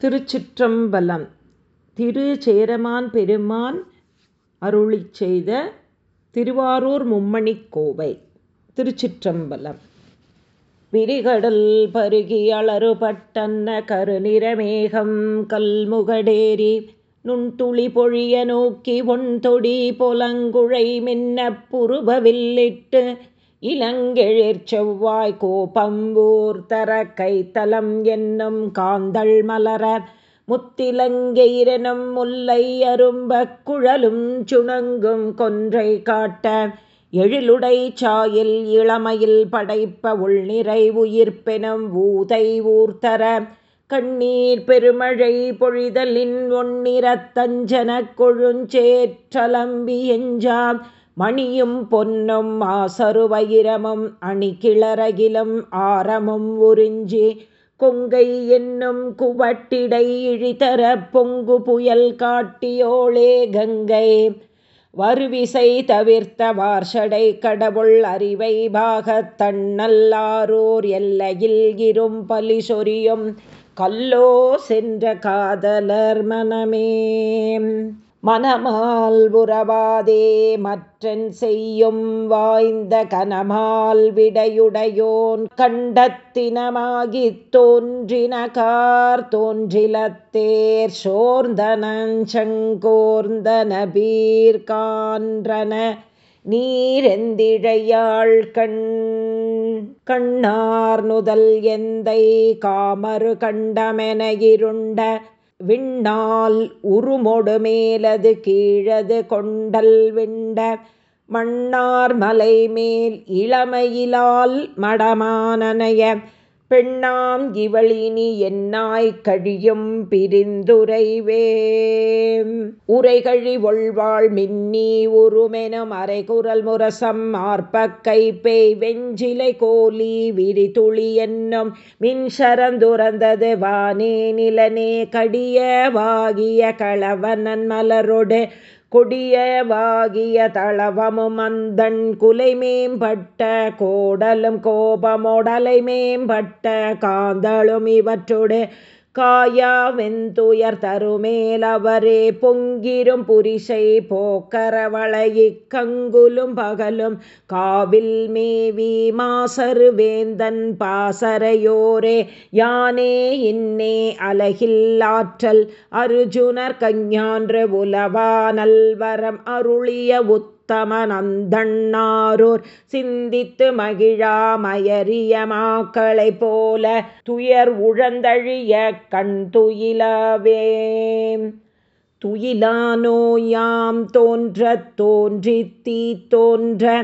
திருச்சிற்றம்பலம். திரு சேரமான் பெருமான் அருளி செய்த திருவாரூர் மும்மணிக் கோவை திருச்சிற்றம்பலம். விரிகடல் பருகி அளறுபட்டன்ன கருநிறமேகம் கல்முகடேரி நுண்துளி பொழிய நோக்கி ஒன்தொடி பொலங்குழை மின்ன புருபவில்லிட்டு இளங்கெழிற் செவ்வாய் கோபம்பூர் தர கைத்தலம் என்னும் காந்தள் மலர முத்திலங்கெயிரெனும் முல்லை அரும்பக் குழலும் சுணங்கும் கொன்றை காட்ட. எழிலுடை சாயில் இளமையில் படைப்ப உள்நிறை உயிர்ப்பெனும் ஊதை ஊர்த்தர கண்ணீர் பெருமழை பொழிதலின் ஒன்னிறத்தஞ்சனக் கொழுஞ்சேற்றலம்பி எஞ்சாம். மணியும் பொன்னும் ஆசரு வைரமும் அணிகிளரகிலும் ஆரமும் உறிஞ்சி கொங்கை என்னும் குவட்டிடை இழிதர பொங்கு புயல் காட்டியோளே கங்கை. வருவிசை தவிர்த்த வார்ஷடை கடவுள் அறிவை பாகத் தன்னல்லாரோர் எல்லையில் இரும் பலி சொரியும் கல்லோ சென்ற காதலர் மனமே. மனமால் உறவாதே மற்றன் செய்யும் வாய்ந்த கனமால் விடையுடையோன் கண்டத்தினமாகித் தோன்றினகார் தோன்றிலத்தேர் சோர்ந்தனஞ்சங்கோர்ந்தன பீர்கான்றன நீரெந்திழையாள் கண் கண்ணார் நுதல் எந்தை காமறு கண்டமென இருண்ட விண்ணால் உருமொடு மேலது கீழது கொண்டல் விண்ட மண்ணார் மலைமேல் இளமையிலால் மடமானனைய பெண்ணாம் இவளினி என்னாய் கழியும் பிரிந்துரைவேம் உரைகழி ஒள்வாள் மின்னி உருமெனும் அரைகுரல் முரசம் ஆர்ப்பக் கைப்பேய் வெஞ்சிலை கோலி விரிதுளி என்னும் மின்சரந்துறந்தது வானே நிலனே கடியவாகிய களவனன் மலரொடு கொடியவாகிய தளவமும் அந்தன் குலை மேம்பட்ட கோடலும் கோபமோடலை மேம்பட்ட காந்தளும் இவற்றுடைய காயாவெந்துயர் தருமேலவரே பொங்கிரும் புரிசை போக்கரவளையி கங்குலும் பகலும் காவில் மேவி மாசரு வேந்தன் பாசரையோரே யானே இன்னே அலகில்லாற்றல் அர்ஜுனர் கஞ்ஞான்று உலவா நல்வரம் அருளிய உத் உத்தமனந்தண்ணாரூர் சிந்தித்து மகிழாமயரிய மாக்களை போல துயர் உழந்தழிய கண் துயிலவே துயிலானோயாம் தோன்ற தோன்றி தீ தோன்ற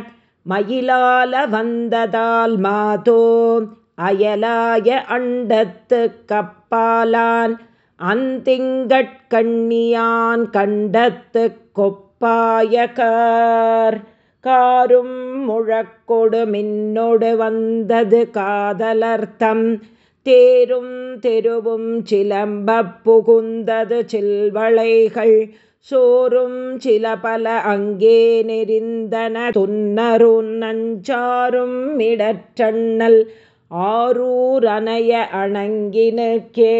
மயிலால வந்ததால் மாதோ அயலாய அண்டத்து கப்பாலான் அந்திங்கட்கண்ணியான் கண்டத்து கொப் பாயகார் காரும் முழக்கொடு மின்னொடு வந்தது காதலர்த்தம். தேரும் தெருவும் சிலம்ப புகுந்தது சில்வளைகள். சோறும் சில பல அங்கே நெறிந்தன. துன்னரு நஞ்சாரும் இடற்றண்ணல். ஆரூரனைய அணங்கினுக்கே.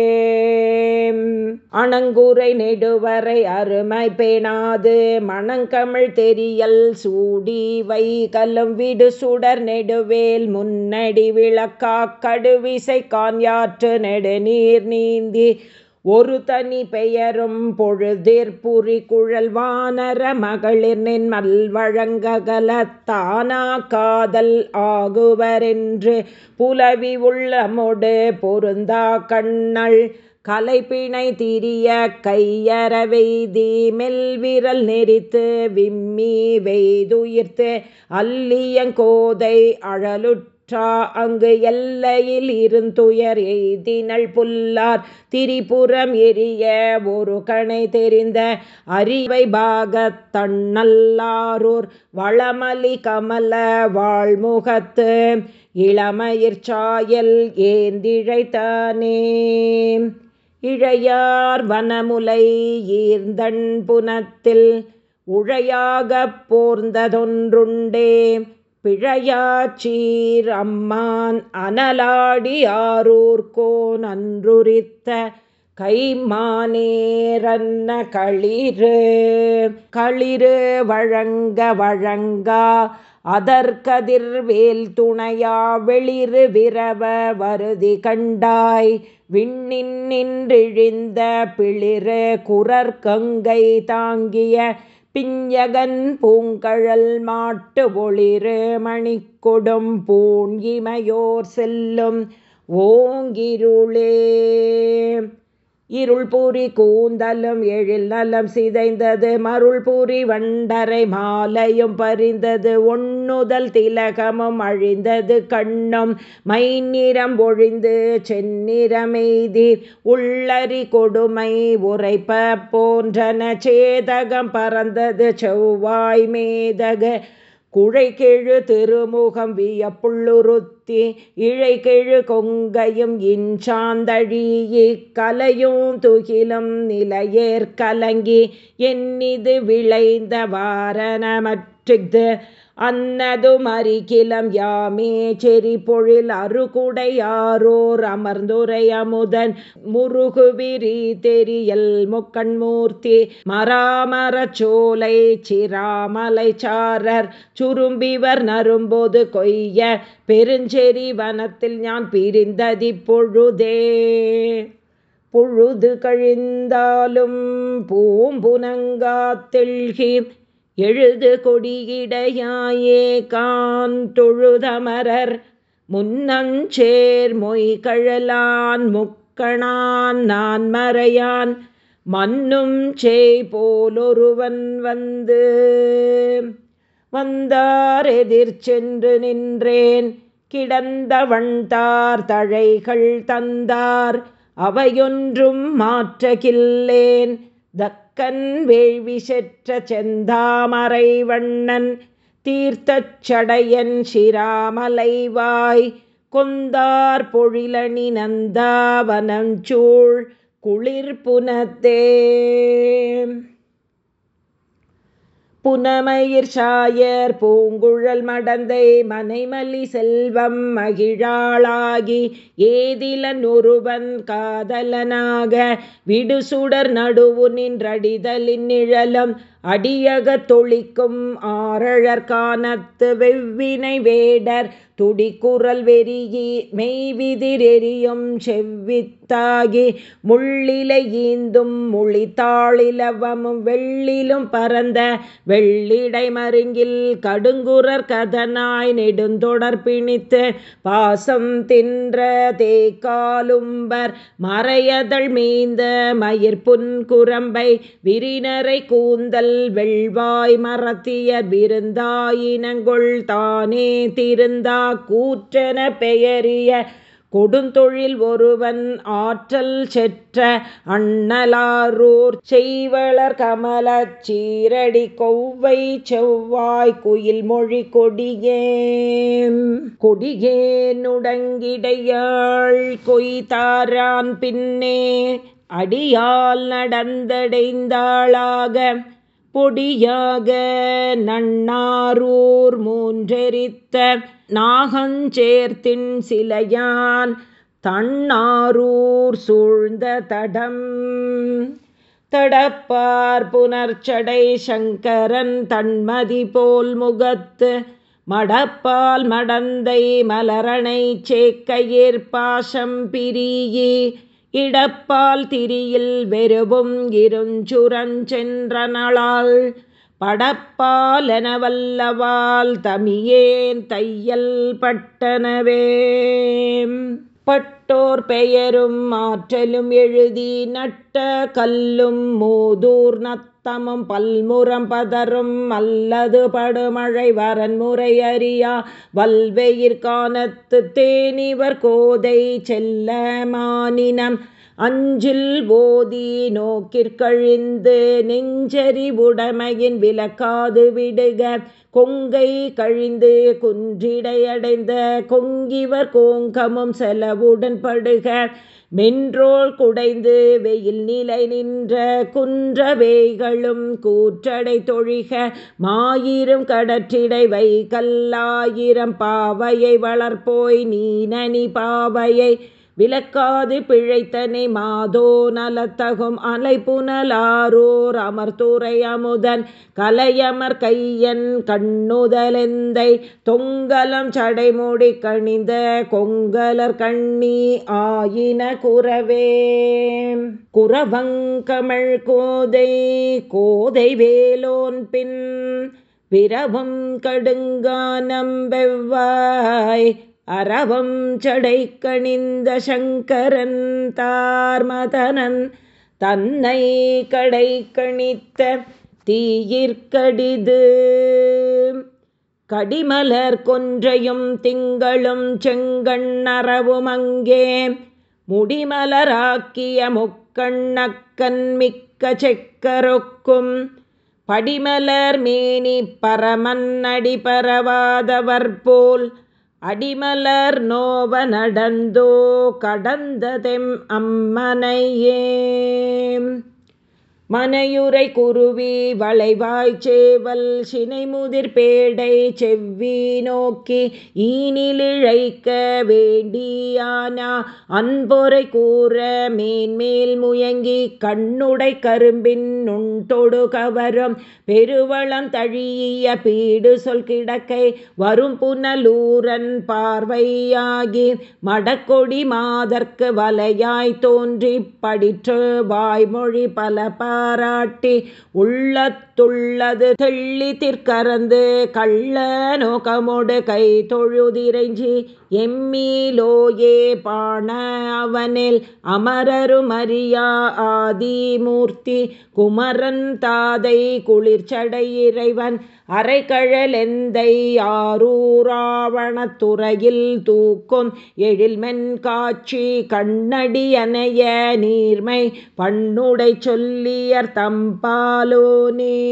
அணங்குரை நெடுவரை அருமை பேணாது. மணங்கமிழ் தெரியல் சூடி வைகலும் விடு சுடர் நெடுவேல். முன்னடி விளக்கா கடுவிசை கான்யாற்று நெடுநீர் நீந்தி ஒரு தனி பெயரும் பொழுதிற்புரி குழல் வானர மகளிர் நின் மல்வழங்ககலத்தானா காதல் ஆகுவரென்று புலவி உள்ளமொடு பொருந்தா கண்ணள் கலைப்பிணை திரிய கையறவெய்தி மெல்விரல் நெறித்து விம்மி வெய்துயிர்த்து அல்லியங்கோதை அழலுட் அங்கு எல்லையில் இருந்துயர் எய்தினள் புல்லார் திரிபுரம் எரிய ஒரு கணை தெரிந்த அறிவை பாகத் தன்னல்லாரூர். வளமலி கமல வாழ்முகத்து இளமயிர் சாயல் ஏந்திழைத்தானே. இழையார் வனமுலை ஈர்ந்தன் புனத்தில் உழையாகப் போர்ந்ததொன்றுண்டே. பிழையாச்சீர் அம்மான் அனலாடி ஆரூர்கோ நன்றுரித்த கைமானேரன்ன களிறு. களிறு வழங்க வழங்கா அதற்கதிர்வேல் துணையா வெளிறு விரவ வருதி கண்டாய். விண்ணின் நின்றிழிந்த பிளிறு குரற்கங்கை தாங்கிய பிஞ்சகன் பூங்கழல் மாட்டு ஒளிரு மணிக்கொடும் பூண் இமையோர் செல்லும் ஓங்கிருளே. இருள் பூரி கூந்தலும் எழில் நலம் சிதைந்தது மருள் பூரி வண்டரை மாலையும் பறிந்தது ஒண்ணுதல் திலகமும் அழிந்தது கண்ணும் மைநிறம் ஒழிந்து செந்நிறமெய்தி உள்ளறி கொடுமை உரைப்ப போன்றன சேதகம் பறந்தது செவ்வாய் மேதக குழைகெழு திருமுகம் வியப்புள்ளுருத்தி இழைகெழு கொங்கையும் இன்சாந்தழியி கலையும் துகிலும் நிலையேற்கலங்கி என்னிது விளைந்த வாரணமற்றிது அன்னதும் அரிகிலம் யாமே. செறி பொழில் அருகுடையாரோர் அமர்ந்துரை அமுதன். முருகுவிரி தெரியல் முக்கண்மூர்த்தி. மராமர சோலை சிராமலை சாரர். சுரும்பிவர் நரும்போது கொய்ய. பெருஞ்செறி வனத்தில் ஞான் பிரிந்ததி பொழுதே. பொழுது கழிந்தாலும் பூம்புனங்காத்தெழ்கி எழுது கொடியிடையாயே கான் தொழுதமரர் முன்னஞ்சேர் மொய்கழலான் முக்கணான் நான் மறையான் மன்னும் செய் போலொருவன் வந்து. வந்தார் எதிர் சென்று நின்றேன் கிடந்தவண்தார் தழைகள் தந்தார் அவையொன்றும் மாற்றகில்லேன் தக்கன் வேள்வி செற்ற செந்தாமரை வண்ணன் தீர்த்தச் சடையன் சிராமலைவாய் கொந்தார் பொழிலணி நந்தாவனஞ்சூழ் குளிர் புனத்தே. புனமயிர் சாயர் பூங்குழல் மடந்தை மனைமலி செல்வம் மகிழாளாகி ஏதிலன் ஒருவன் காதலனாக விடுசுடர் நடுவு நின்றடிதலின் நிழலம் அடியக தொழிக்கும் ஆரழற்கானத்து வெவ்வினை வேடர் துடிக்குரல் வெறியி மெய்விதிரெறியும் செவ்வித்தாகி முள்ளிலை ஈந்தும் முளித்தாளிலவமும் வெள்ளிலும் பரந்த வெள்ளிடை மருங்கில் கடுங்குரர் கதனாய் நெடுந்தொடர் பிணித்து பாசம் தின்ற தேக்காலும்பர் மறையதழ் மீந்த மயிர் புன்குரம்பை விரினரை கூந்தல் வெள்வாய் மரத்தியர் விருந்தாயினங்கொள் தானே திருந்தா கூற்றென பெயரிய கொடுந்தொழில் ஒருவன் ஆற்றல் செற்ற அண்ணலாரூர் செய்வளர் கமல சீரடி கொவ்வை செவ்வாய் குயில் மொழி கொடியே கொடியே நுடங்கிடையாள் கொய்தாரான் பின்னே அடியால் நடந்தடைந்தாளாக பொடியாக நன்னாரூர் மூன்றெரித்த நாகஞ்சேர்த்தின் சிலையான் தன்னாரூர் சூழ்ந்த தடம். தடப்பார் புனர்ச்சடை சங்கரன் தன்மதி போல் முகத்து மடப்பால் மடந்தை மலரணை சேக்கையேற்பாசம் பிரியே இடப்பால் திரியில் வெறுவும் இருஞ்சுரஞ்சென்றனளால் படப்பாலனவல்லவால் தமியேன் தையல் பட்டனவே. பட்டோர் பெயரும் ஆற்றலும் எழுதி நட்ட கல்லும் மூதூர் நத்த நத்தமும் பல்முறம் பதரும் அல்லது படுமழை வரன்முறை அறியா வல்வெயிர்கானத்து தேனிவர் கோதை செல்ல மானினம். அஞ்சில் போதி நோக்கிற்கழிந்து நெஞ்சறிவுடைமையின் விளக்காது விடுக. கொங்கை கழிந்து குன்றிடையடைந்த கொங்கிவர் கோங்கமும் செலவுடன் படுக. மென்றோல் குடைந்து வெயில் நிலை நின்ற குன்றவேகளும் கூற்றடை தொழிக மாயிரும் கடற்றிடை வைகல்லாயிரம் பாவையை வளர்ப்போய் நீனனி பாவையை விளக்காது பிழைத்தனை மாதோ நலத்தகும் அலை புனலாரூர் அமர்துரை அமுதன் கலையமர் கையன் கண்ணுதலெந்தை தொங்கலம் சடைமுடி கணிந்த கொங்கலர் கண்ணி ஆயின குறவே. குறவங்கமிழ் கோதை கோதை வேலோன் பின் பிறவும் கடுங்கானம் வெவ்வாய் அறவம் சடை கணிந்த சங்கரன் தார்மதனன் தன்னை கடை கணித்த தீயிற்கடிது. கடிமலர் கொன்றையும் திங்களும் செங்கண்ணறவும் அங்கே. முடிமலராக்கிய முக்கண்ணக்கன் மிக்க செக்கரொக்கும். படிமலர் மேனி பரமன் அடிபரவாதவர் போல் அடிமலர் நோவ நடந்தோ கடந்ததெம் அம்மனையே. மனையுரை குருவி வளைவாய்ச்சேவல் சினைமுதிர் பேடை செவ்வி நோக்கி ஈனிலிழைக்க வேண்டியானா? அன்பொறை கூற மேன்மேல் முயங்கி கண்ணுடை கரும்பின் நுண்தொடு கவரும் பெருவளம் தழிய பீடு சொல் கிடக்கை வரும் புனலூரன் பார்வையாகி மடக்கொடி மாதற்கு வலையாய் தோன்றி படிற்று வாய்மொழி பல பாராட்டி உள்ளத்துள்ளது தெள்ளி திற்கறந்து கள்ள நோக்கமோடு கை தொழுதிரைஞ்சி எம்மீலோயே பாண அவனில் அமரருமரியா ஆதிமூர்த்தி குமரன் தாதை குளிர்ச்சடை இறைவன் அரைகழலெந்தை ஆரூராவணத்துறையில் தூக்கும் எழில்மென் காட்சி கண்ணடியனைய நீர்மை பண்ணுடை சொல்லியர் தம்பாலோனே.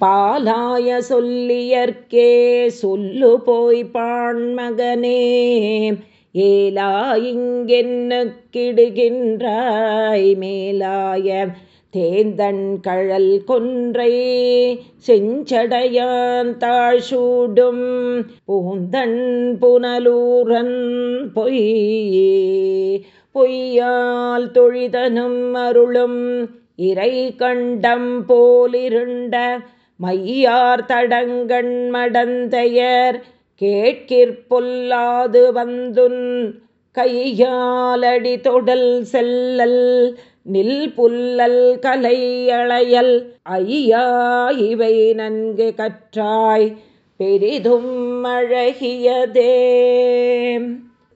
பாலாய சொல்லியர்க்கே சொல்லு போய் பாண்மகனே. ஏலா இங்கென்னு கிடுகின்றாய் மேலாய தேந்தன் கழல் கொன்றை செஞ்சடையான் தாழ்சூடும் பூந்தன் புனலூரன் பொய்யே. பொய்யால் தொழிதனும் அருளும் இறை கண்டம் போலிருண்ட மையார் தடங்கண் மடந்தையர் கேட்கிற்பொல்லாது வந்துன் கையாலடி தொடல் செல்லல் நில் புல்லல் கலையளையல் ஐயா இவை நன்கு கற்றாய் பெரிதும் அழகியதே.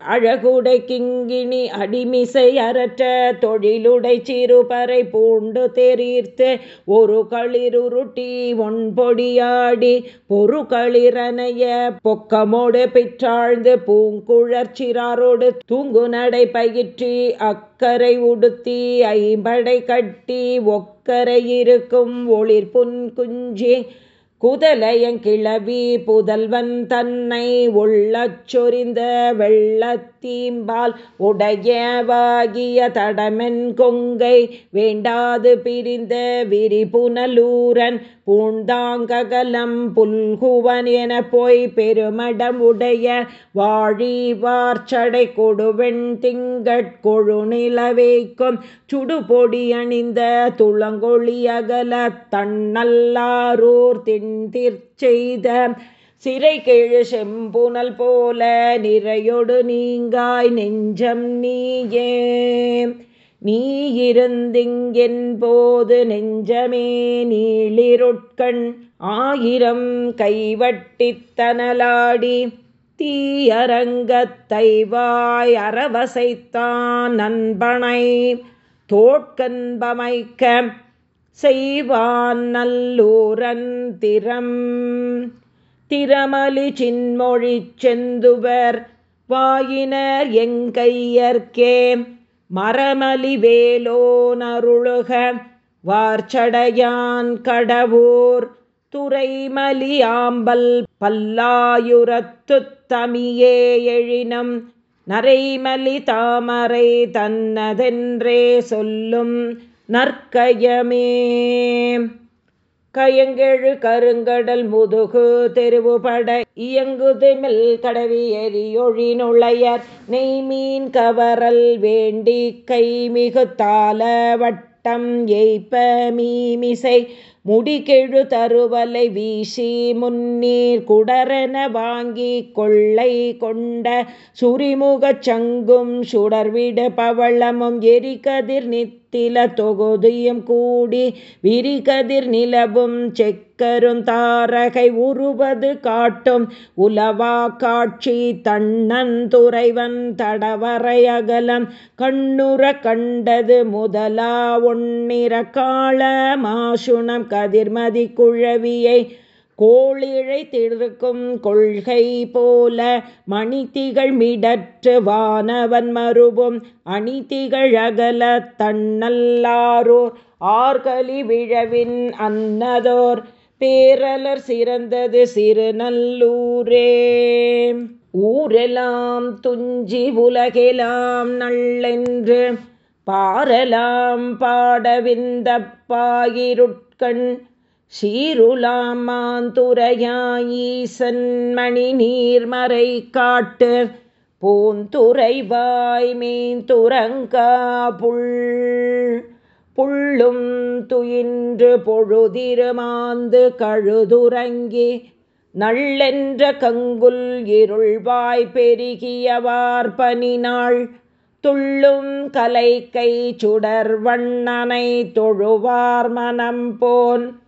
அழகுடை கிங்கிணி அடிமிசை அரற்ற தொழிலுடை சிறுபறை பூண்டு தெரிர்த்து ஒரு களிருருட்டி ஒன்பொடியாடி பொறு களிரனைய பொக்கமோடு பிற்றாழ்ந்து பூங்குழற்சிறாரோடு தூங்கு நடை பயிற்றி அக்கரை உடுத்தி ஐம்படை கட்டி ஒக்கரை இருக்கும் ஒளிர் புன் குஞ்சி குதலையங்கிழவி புதல்வன் தன்னை உள்ளச் சொரிந்த வெள்ளத்தீம்பால் உடையவாகிய தடமென் கொங்கை வேண்டாது பிரிந்த விரிபுனலூரன் பூண்டாங்ககலம் புல்குவன் என போய் பெருமடம் உடைய வாழி வார்ச்சடை கொடுவெண் திங்கட்கொழு நிலவேக்கும் சுடுபொடி அணிந்த துளங்கொழி அகல தன்னல்லாரூர் திண்திற் செய்த சிறை கீழ் செம்புனல் போல நிறையொடு நீங்காய் நெஞ்சம் நீயே. நீ இருந்திங்கென் போது நெஞ்சமே நீளிருட்கண் ஆயிரம் கைவட்டித் தனலாடி தீயரங்கத்தைவாய் அறவசைத்தான் நண்பனை தோட்கன்பமைக்க செய்வான் நல்லூரன் திறம். திறமலி சின்மொழி செந்துவர் வாயினர் எங்கையர்க்கே மரமலிவேலோனருளுக வார்ச்சடையான் கடவுர் துறைமலியாம்பல் பல்லாயுரத்து தமியே எழினம் நரைமலி தாமரை தன்னதென்றே சொல்லும் நற்கயமே. கயங்கெழு கருங்கடல் முதுகு தெருவுபட இயங்குதுமில் கடவி எரியொழி நுழையர். நெய்மீன் கவரல் வேண்டி கை மிகுத்தால வட்டம் எய்ப்ப மீமிசை. முடிகெழு தருவலை வீசி முன்னீர் குடரென வாங்கி கொள்ளை கொண்ட சுரிமுகச் சங்கும் சுடர்விட பவளமும் எரிகதிர் நித்தில தொகுதியும் கூடி விரிகதிர் நிலவும் செக்கரும் தாரகை உருவது காட்டும் உலவா காட்சி தன்னந்துறைவன் தடவரை அகலம். கண்ணுற கண்டது முதலா ஒன்னிற கால மாசுணம் கதிர்மதி குழவியை கோளிழை திருக்கும் கொள்கை போல மணித்திகள் மிடற்று வானவன் மறுபும் அணித்திகள் அகல தன்னல்லாரோர். ஆர்களி விழவின் அன்னதோர். பேரலர் சிறந்தது சிறுநல்லூரே. ஊரெலாம் துஞ்சி உலகெலாம் நல்லென்று. பாரலாம் பாடவிந்த பாயிருட்கண். சீருளாமாந்துரையாயீசன்மணி நீர்மறை காட்டு பூந்துரைவாய் மீந்துரங்கா புள் புள்ளும் துயின்று பொழுதிருமாந்து கழுதுரங்கி நள்ளென்ற கங்குல் இருள்வாய் பெருகியவார் பனினாள் துள்ளும் கலைக்கை சுடர் வண்ணனை தொழுவார் மனம் போன்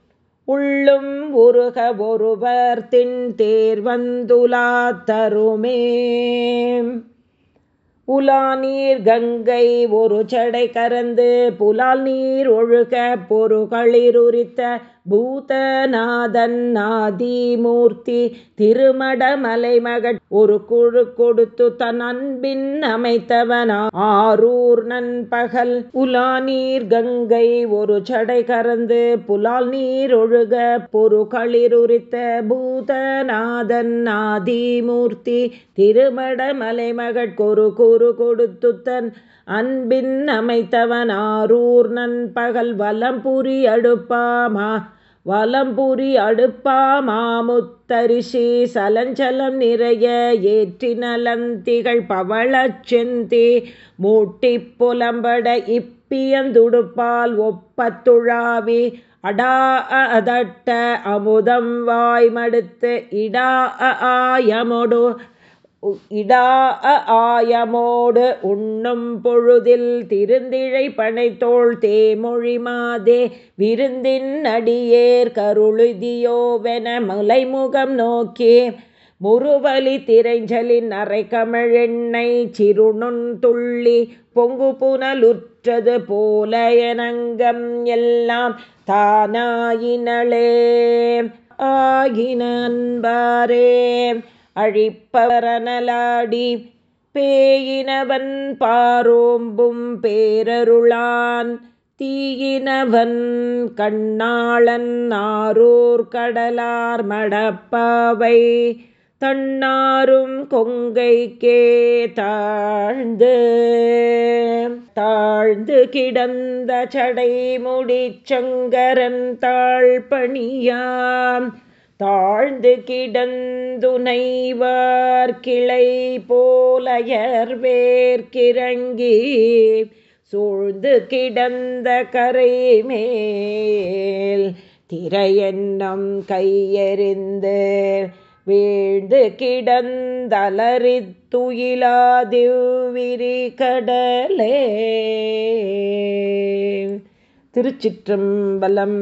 உள்ளும் உருக ஒருவர் தின் தேர்வந்துலா தருமே. உலா நீர் கங்கை ஒரு செடை கறந்து புலால் நீர் ஒழுக பொருகளிருரித்த பூதநாதன் ஆதிமூர்த்தி திருமடமலை மகட் ஒரு குழு கொடுத்து தன் அன்பின் அமைத்தவன். ஆரூர் நண்பகல் புலா நீர் கங்கை ஒரு சடை கறந்து புலால் நீர் ஒழுக பொருகளிருரித்த பூதநாதன் ஆதிமூர்த்தி திருமடமலை மகட் கொரு குறு கொடுத்து தன் அன்பின் அமைத்தவன். ஆரூர் நண்பகல் வலம்புரி அடுப்பாமா. வலம்புரி அடுப்பா மாமுத்தரிசி சலஞ்சலம் நிறைய ஏற்றி நலந்திகள் பவளச் செந்தி மூட்டி புலம்பட இப்பியந்துடுப்பால் ஒப்பத்துழாவி அடா அதட்ட அமுதம் வாய்மடுத்து இடா ஆயமொடு இடா ஆயமோடு உண்ணும் பொழுதில் திருந்திழை பனைத்தோள் தேமொழி மாதே விருந்தின் அடியேர் கருளுதியோவென மலைமுகம் நோக்கி. முருவலி திரைஞ்சலின் அரை கமழெண்ணெய் சிறுநுண் துள்ளி பொங்கு புனலுற்றது போல எனங்கம் எல்லாம் தானாயினளே. ஆகின அன்பாரே. அழிப்பவரனலாடி பேயினவன் பாரோம்பும் பேரருளான் தீயினவன் கண்ணாளன் ஆரூர் கடலார் மடப்பாவை தன்னாரும் கொங்கைக்கே தாழ்ந்து தாழ்ந்து கிடந்த சடை முடிச்சங்கரன் தாழ்பணியாம் தாழ்ந்து கிடந்துனைவார் கிளை போலயர் வேர்க்கிறங்கி சூழ்ந்து கிடந்த கரை மேல் திரையென்னம் கையெறிந்து வீழ்ந்து கிடந்தலறித்துயிலாதிவ்விரி கடலே. திருச்சிற்றம்பலம்